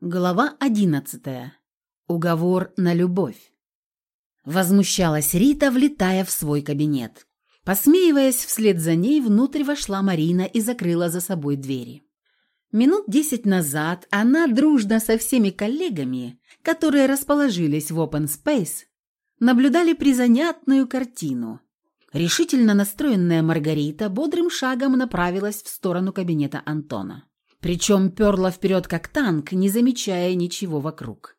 Глава одиннадцатая. Уговор на любовь. Возмущалась Рита, влетая в свой кабинет. Посмеиваясь, вслед за ней внутрь вошла Марина и закрыла за собой двери. Минут десять назад она дружно со всеми коллегами, которые расположились в Open Space, наблюдали призанятную картину. Решительно настроенная Маргарита бодрым шагом направилась в сторону кабинета Антона. Причем перла вперед как танк, не замечая ничего вокруг.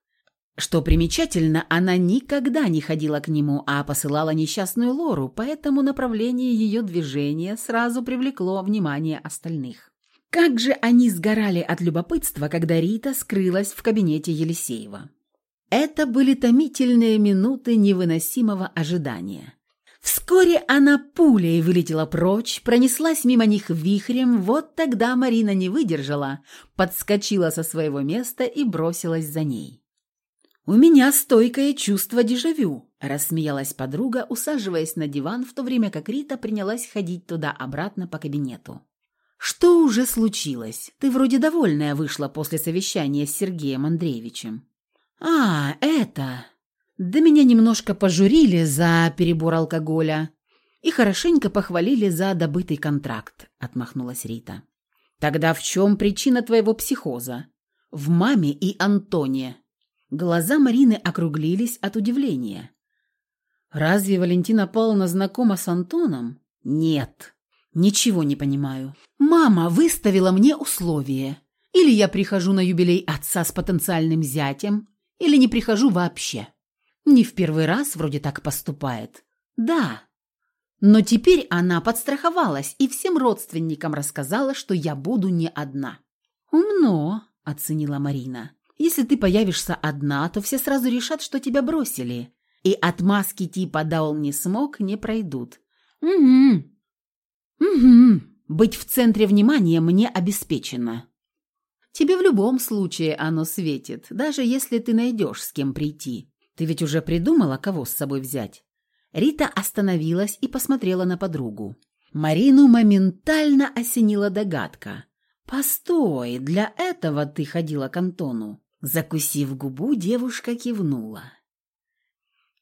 Что примечательно, она никогда не ходила к нему, а посылала несчастную Лору, поэтому направление ее движения сразу привлекло внимание остальных. Как же они сгорали от любопытства, когда Рита скрылась в кабинете Елисеева. Это были томительные минуты невыносимого ожидания. Вскоре она пулей вылетела прочь, пронеслась мимо них вихрем, вот тогда Марина не выдержала, подскочила со своего места и бросилась за ней. «У меня стойкое чувство дежавю», – рассмеялась подруга, усаживаясь на диван, в то время как Рита принялась ходить туда-обратно по кабинету. «Что уже случилось? Ты вроде довольная вышла после совещания с Сергеем Андреевичем». «А, это...» Да меня немножко пожурили за перебор алкоголя и хорошенько похвалили за добытый контракт», — отмахнулась Рита. «Тогда в чем причина твоего психоза?» «В маме и Антоне». Глаза Марины округлились от удивления. «Разве Валентина Павловна знакома с Антоном?» «Нет». «Ничего не понимаю. Мама выставила мне условие. Или я прихожу на юбилей отца с потенциальным зятем, или не прихожу вообще». Не в первый раз вроде так поступает. Да. Но теперь она подстраховалась и всем родственникам рассказала, что я буду не одна. «Умно», — оценила Марина. «Если ты появишься одна, то все сразу решат, что тебя бросили. И отмазки типа «да он не смог» не пройдут». «Угу». «Угу. Быть в центре внимания мне обеспечено». Тебе в любом случае оно светит, даже если ты найдешь с кем прийти. Ты ведь уже придумала, кого с собой взять?» Рита остановилась и посмотрела на подругу. Марину моментально осенила догадка. «Постой, для этого ты ходила к Антону». Закусив губу, девушка кивнула.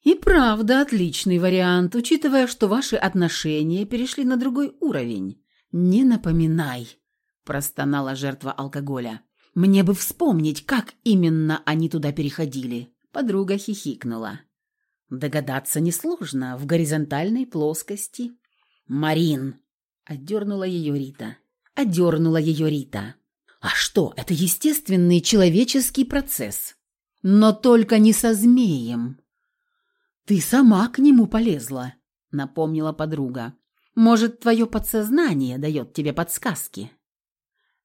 «И правда отличный вариант, учитывая, что ваши отношения перешли на другой уровень. Не напоминай», – простонала жертва алкоголя. «Мне бы вспомнить, как именно они туда переходили». Подруга хихикнула. Догадаться несложно, в горизонтальной плоскости. «Марин!» — отдернула ее Рита. Отдернула ее Рита. «А что, это естественный человеческий процесс. Но только не со змеем». «Ты сама к нему полезла», — напомнила подруга. «Может, твое подсознание дает тебе подсказки?»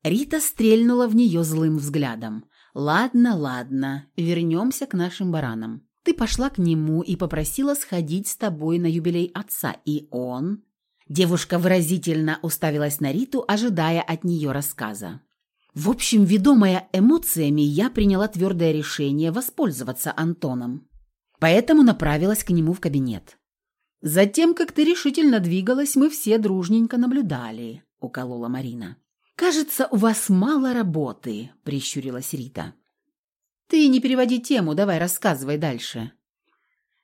Рита стрельнула в нее злым взглядом. «Ладно, ладно, вернемся к нашим баранам. Ты пошла к нему и попросила сходить с тобой на юбилей отца, и он...» Девушка выразительно уставилась на Риту, ожидая от нее рассказа. В общем, ведомая эмоциями, я приняла твердое решение воспользоваться Антоном. Поэтому направилась к нему в кабинет. Затем, как ты решительно двигалась, мы все дружненько наблюдали, уколола Марина. «Кажется, у вас мало работы», – прищурилась Рита. «Ты не переводи тему, давай рассказывай дальше».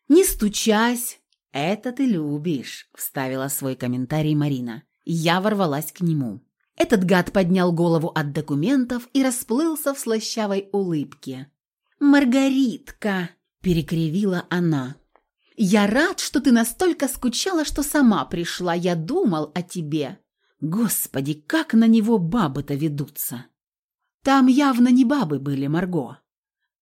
«Не стучась, это ты любишь», – вставила свой комментарий Марина. Я ворвалась к нему. Этот гад поднял голову от документов и расплылся в слащавой улыбке. «Маргаритка!» – перекривила она. «Я рад, что ты настолько скучала, что сама пришла. Я думал о тебе. Господи, как на него бабы-то ведутся! Там явно не бабы были, Марго.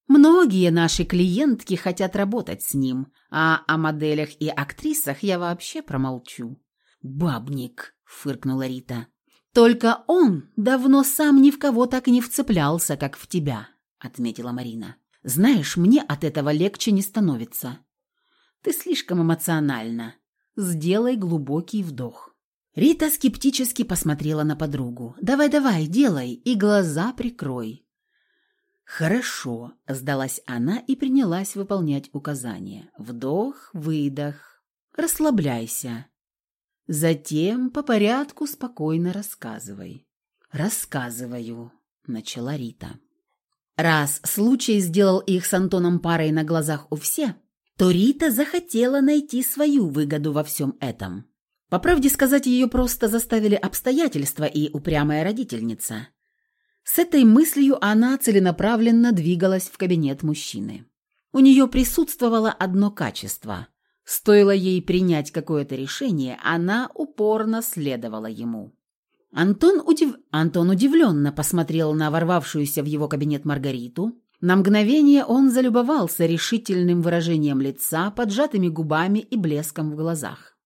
Многие наши клиентки хотят работать с ним, а о моделях и актрисах я вообще промолчу. «Бабник», — фыркнула Рита. «Только он давно сам ни в кого так не вцеплялся, как в тебя», — отметила Марина. «Знаешь, мне от этого легче не становится. Ты слишком эмоциональна. Сделай глубокий вдох». Рита скептически посмотрела на подругу. «Давай-давай, делай и глаза прикрой». «Хорошо», – сдалась она и принялась выполнять указания. «Вдох, выдох, расслабляйся. Затем по порядку спокойно рассказывай». «Рассказываю», – начала Рита. Раз случай сделал их с Антоном парой на глазах у всех, то Рита захотела найти свою выгоду во всем этом. По правде сказать, ее просто заставили обстоятельства и упрямая родительница. С этой мыслью она целенаправленно двигалась в кабинет мужчины. У нее присутствовало одно качество. Стоило ей принять какое-то решение, она упорно следовала ему. Антон, удив... Антон удивленно посмотрел на ворвавшуюся в его кабинет Маргариту. На мгновение он залюбовался решительным выражением лица, поджатыми губами и блеском в глазах.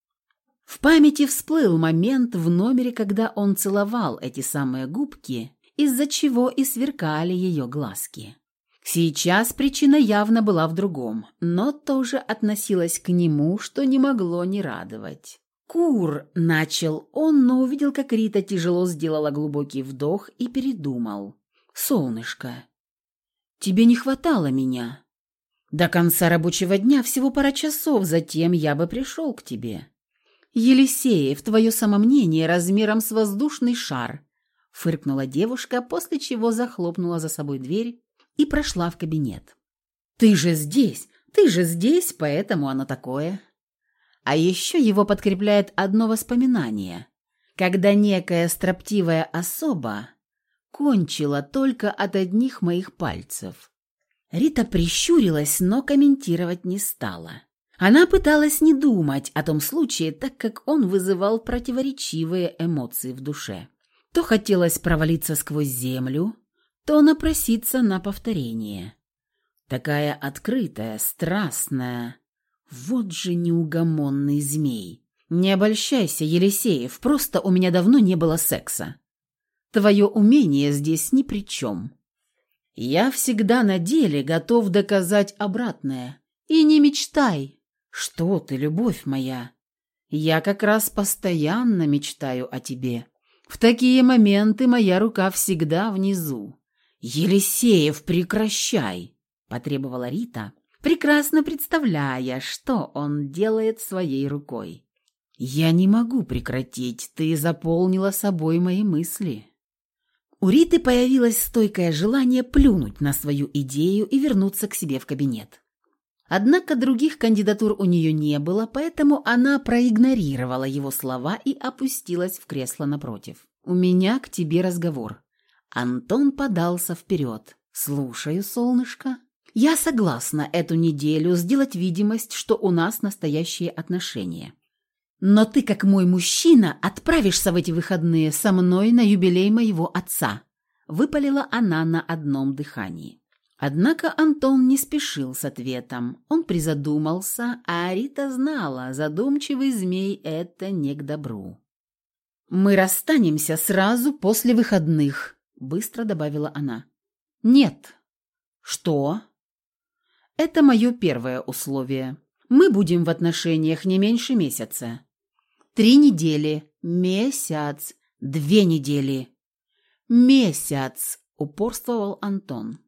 В памяти всплыл момент в номере, когда он целовал эти самые губки, из-за чего и сверкали ее глазки. Сейчас причина явно была в другом, но тоже относилась к нему, что не могло не радовать. «Кур!» – начал он, но увидел, как Рита тяжело сделала глубокий вдох и передумал. «Солнышко, тебе не хватало меня. До конца рабочего дня всего пара часов, затем я бы пришел к тебе. Елисеев, твое самомнение размером с воздушный шар», – фыркнула девушка, после чего захлопнула за собой дверь и прошла в кабинет. «Ты же здесь! Ты же здесь, поэтому оно такое!» А еще его подкрепляет одно воспоминание, когда некая строптивая особа кончила только от одних моих пальцев. Рита прищурилась, но комментировать не стала. Она пыталась не думать о том случае, так как он вызывал противоречивые эмоции в душе. То хотелось провалиться сквозь землю, то напроситься на повторение. Такая открытая, страстная, вот же неугомонный змей. Не обольщайся, Елисеев, просто у меня давно не было секса. Твое умение здесь ни при чем. Я всегда на деле готов доказать обратное. И не мечтай. Что ты, любовь моя? Я как раз постоянно мечтаю о тебе. В такие моменты моя рука всегда внизу. Елисеев, прекращай, потребовала Рита, прекрасно представляя, что он делает своей рукой. «Я не могу прекратить, ты заполнила собой мои мысли». У Риты появилось стойкое желание плюнуть на свою идею и вернуться к себе в кабинет. Однако других кандидатур у нее не было, поэтому она проигнорировала его слова и опустилась в кресло напротив. «У меня к тебе разговор». Антон подался вперед. «Слушаю, солнышко». Я согласна эту неделю сделать видимость, что у нас настоящие отношения. Но ты, как мой мужчина, отправишься в эти выходные со мной на юбилей моего отца», – выпалила она на одном дыхании. Однако Антон не спешил с ответом. Он призадумался, а Рита знала, задумчивый змей – это не к добру. «Мы расстанемся сразу после выходных», – быстро добавила она. «Нет». «Что?» Это мое первое условие. Мы будем в отношениях не меньше месяца. Три недели, месяц, две недели. Месяц, упорствовал Антон.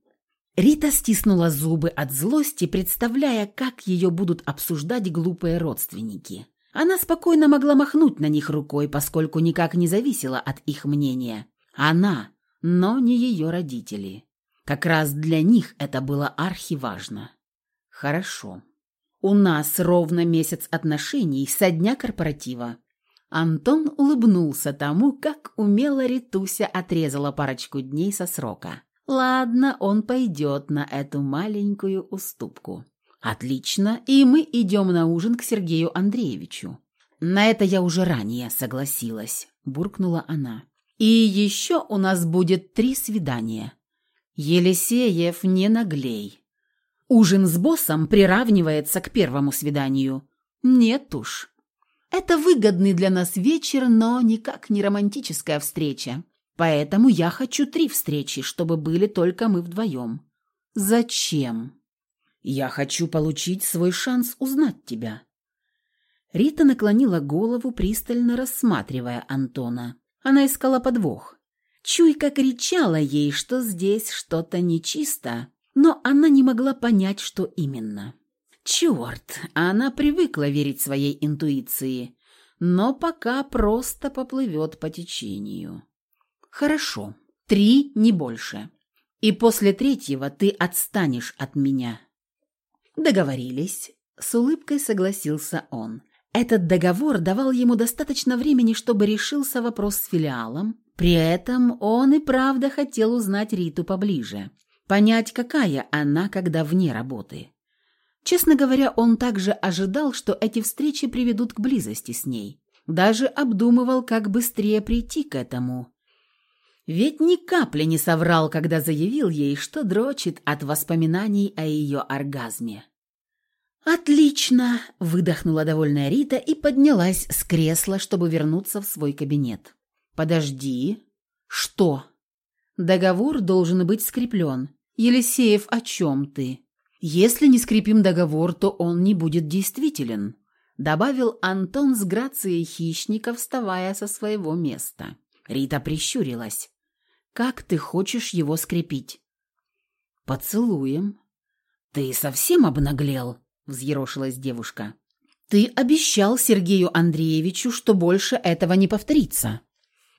Рита стиснула зубы от злости, представляя, как ее будут обсуждать глупые родственники. Она спокойно могла махнуть на них рукой, поскольку никак не зависела от их мнения. Она, но не ее родители. Как раз для них это было архиважно. Хорошо. У нас ровно месяц отношений со дня корпоратива. Антон улыбнулся тому, как умело Ритуся отрезала парочку дней со срока. Ладно, он пойдет на эту маленькую уступку. Отлично, и мы идем на ужин к Сергею Андреевичу. На это я уже ранее согласилась, буркнула она. И еще у нас будет три свидания. Елисеев, не наглей. Ужин с боссом приравнивается к первому свиданию. Нет уж. Это выгодный для нас вечер, но никак не романтическая встреча. Поэтому я хочу три встречи, чтобы были только мы вдвоем. Зачем? Я хочу получить свой шанс узнать тебя. Рита наклонила голову, пристально рассматривая Антона. Она искала подвох. Чуйка кричала ей, что здесь что-то нечисто, но она не могла понять, что именно. Черт, она привыкла верить своей интуиции, но пока просто поплывет по течению. Хорошо, три, не больше. И после третьего ты отстанешь от меня». «Договорились», — с улыбкой согласился он. Этот договор давал ему достаточно времени, чтобы решился вопрос с филиалом. При этом он и правда хотел узнать Риту поближе, понять, какая она, когда вне работы. Честно говоря, он также ожидал, что эти встречи приведут к близости с ней. Даже обдумывал, как быстрее прийти к этому. Ведь ни капли не соврал, когда заявил ей, что дрочит от воспоминаний о ее оргазме. «Отлично!» – выдохнула довольная Рита и поднялась с кресла, чтобы вернуться в свой кабинет. «Подожди. Что?» «Договор должен быть скреплен. Елисеев, о чем ты?» «Если не скрепим договор, то он не будет действителен», – добавил Антон с грацией хищника, вставая со своего места. Рита прищурилась. «Как ты хочешь его скрепить?» «Поцелуем». «Ты совсем обнаглел?» – взъерошилась девушка. «Ты обещал Сергею Андреевичу, что больше этого не повторится.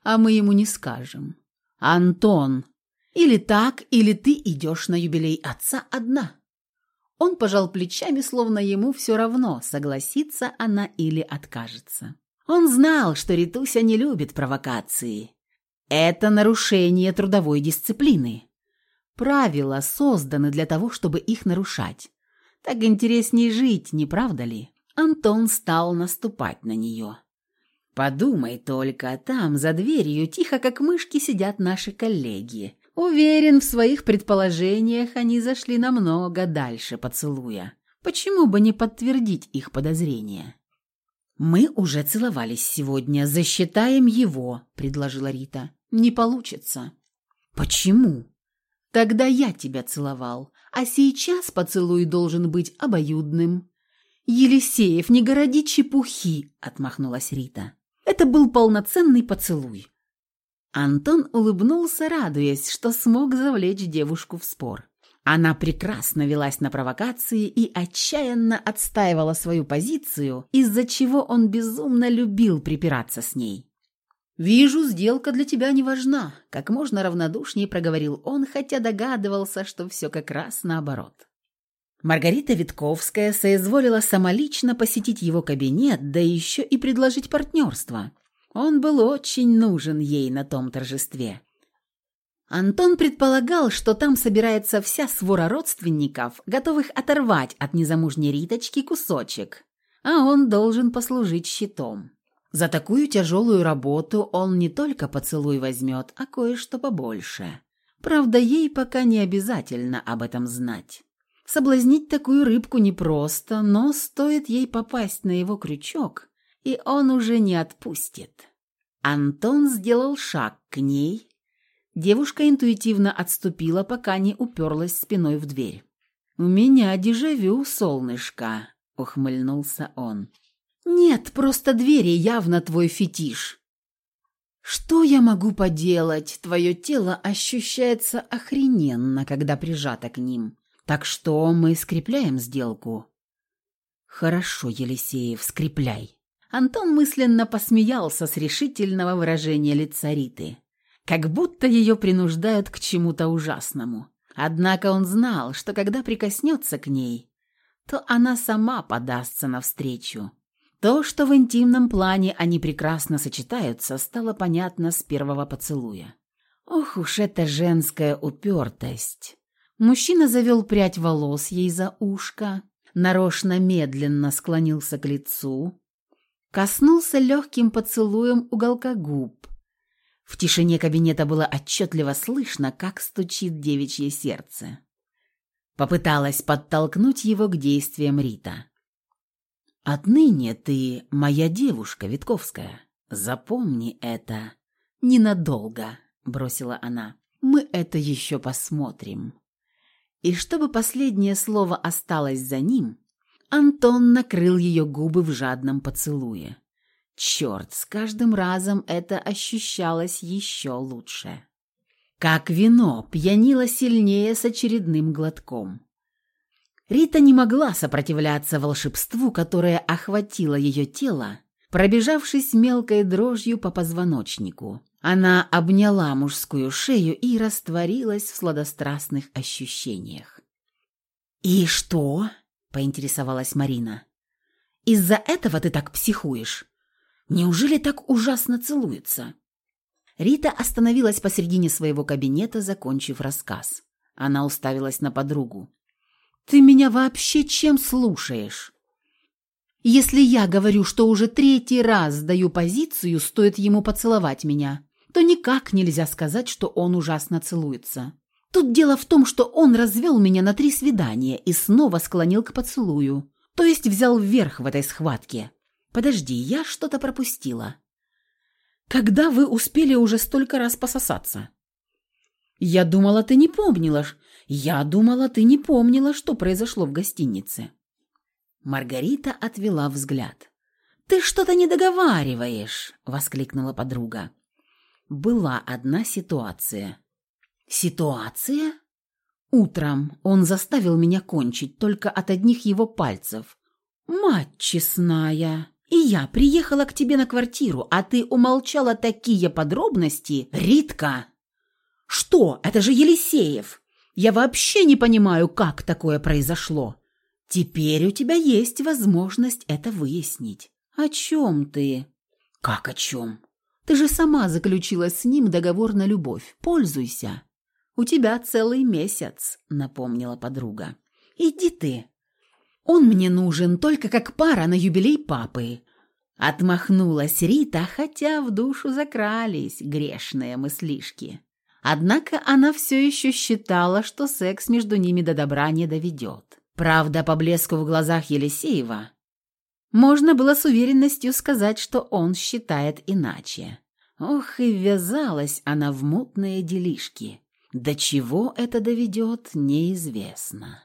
А мы ему не скажем. Антон, или так, или ты идешь на юбилей отца одна». Он пожал плечами, словно ему все равно, согласится она или откажется. Он знал, что Ритуся не любит провокации. Это нарушение трудовой дисциплины. Правила созданы для того, чтобы их нарушать. Так интереснее жить, не правда ли? Антон стал наступать на нее. Подумай только, там, за дверью, тихо как мышки сидят наши коллеги. Уверен, в своих предположениях они зашли намного дальше поцелуя. Почему бы не подтвердить их подозрения? «Мы уже целовались сегодня, засчитаем его», — предложила Рита. «Не получится». «Почему?» «Тогда я тебя целовал, а сейчас поцелуй должен быть обоюдным». «Елисеев, не городи чепухи!» – отмахнулась Рита. «Это был полноценный поцелуй». Антон улыбнулся, радуясь, что смог завлечь девушку в спор. Она прекрасно велась на провокации и отчаянно отстаивала свою позицию, из-за чего он безумно любил припираться с ней. «Вижу, сделка для тебя не важна», — как можно равнодушнее проговорил он, хотя догадывался, что все как раз наоборот. Маргарита Витковская соизволила самолично посетить его кабинет, да еще и предложить партнерство. Он был очень нужен ей на том торжестве. Антон предполагал, что там собирается вся свора родственников, готовых оторвать от незамужней Риточки кусочек, а он должен послужить щитом. За такую тяжелую работу он не только поцелуй возьмет, а кое-что побольше. Правда, ей пока не обязательно об этом знать. Соблазнить такую рыбку непросто, но стоит ей попасть на его крючок, и он уже не отпустит. Антон сделал шаг к ней. Девушка интуитивно отступила, пока не уперлась спиной в дверь. «У меня дежавю, солнышко», — ухмыльнулся он. «Нет, просто двери явно твой фетиш». «Что я могу поделать? Твое тело ощущается охрененно, когда прижато к ним. Так что мы скрепляем сделку?» «Хорошо, Елисеев, скрепляй». Антон мысленно посмеялся с решительного выражения лица Риты. Как будто ее принуждают к чему-то ужасному. Однако он знал, что когда прикоснется к ней, то она сама подастся навстречу. То, что в интимном плане они прекрасно сочетаются, стало понятно с первого поцелуя. Ох уж эта женская упертость. Мужчина завел прядь волос ей за ушко, нарочно медленно склонился к лицу, коснулся легким поцелуем уголка губ. В тишине кабинета было отчетливо слышно, как стучит девичье сердце. Попыталась подтолкнуть его к действиям Рита. Отныне ты моя девушка, Витковская. Запомни это. Ненадолго, бросила она. Мы это еще посмотрим. И чтобы последнее слово осталось за ним, Антон накрыл ее губы в жадном поцелуе. Черт, с каждым разом это ощущалось еще лучше. Как вино пьянило сильнее с очередным глотком. Рита не могла сопротивляться волшебству, которое охватило ее тело, пробежавшись мелкой дрожью по позвоночнику. Она обняла мужскую шею и растворилась в сладострастных ощущениях. «И что?» – поинтересовалась Марина. «Из-за этого ты так психуешь? Неужели так ужасно целуется?» Рита остановилась посредине своего кабинета, закончив рассказ. Она уставилась на подругу. «Ты меня вообще чем слушаешь?» «Если я говорю, что уже третий раз сдаю позицию, стоит ему поцеловать меня, то никак нельзя сказать, что он ужасно целуется. Тут дело в том, что он развел меня на три свидания и снова склонил к поцелую, то есть взял вверх в этой схватке. Подожди, я что-то пропустила. Когда вы успели уже столько раз пососаться? Я думала, ты не помнила. Я думала, ты не помнила, что произошло в гостинице. Маргарита отвела взгляд. «Ты что-то не договариваешь!» — воскликнула подруга. Была одна ситуация. «Ситуация?» Утром он заставил меня кончить только от одних его пальцев. «Мать честная!» И я приехала к тебе на квартиру, а ты умолчала такие подробности, Ритка. Что? Это же Елисеев. Я вообще не понимаю, как такое произошло. Теперь у тебя есть возможность это выяснить. О чем ты? Как о чем? Ты же сама заключила с ним договор на любовь. Пользуйся. У тебя целый месяц, напомнила подруга. Иди ты. Он мне нужен только как пара на юбилей папы». Отмахнулась Рита, хотя в душу закрались грешные мыслишки. Однако она все еще считала, что секс между ними до добра не доведет. Правда, по блеску в глазах Елисеева можно было с уверенностью сказать, что он считает иначе. Ох, и ввязалась она в мутные делишки. До чего это доведет, неизвестно.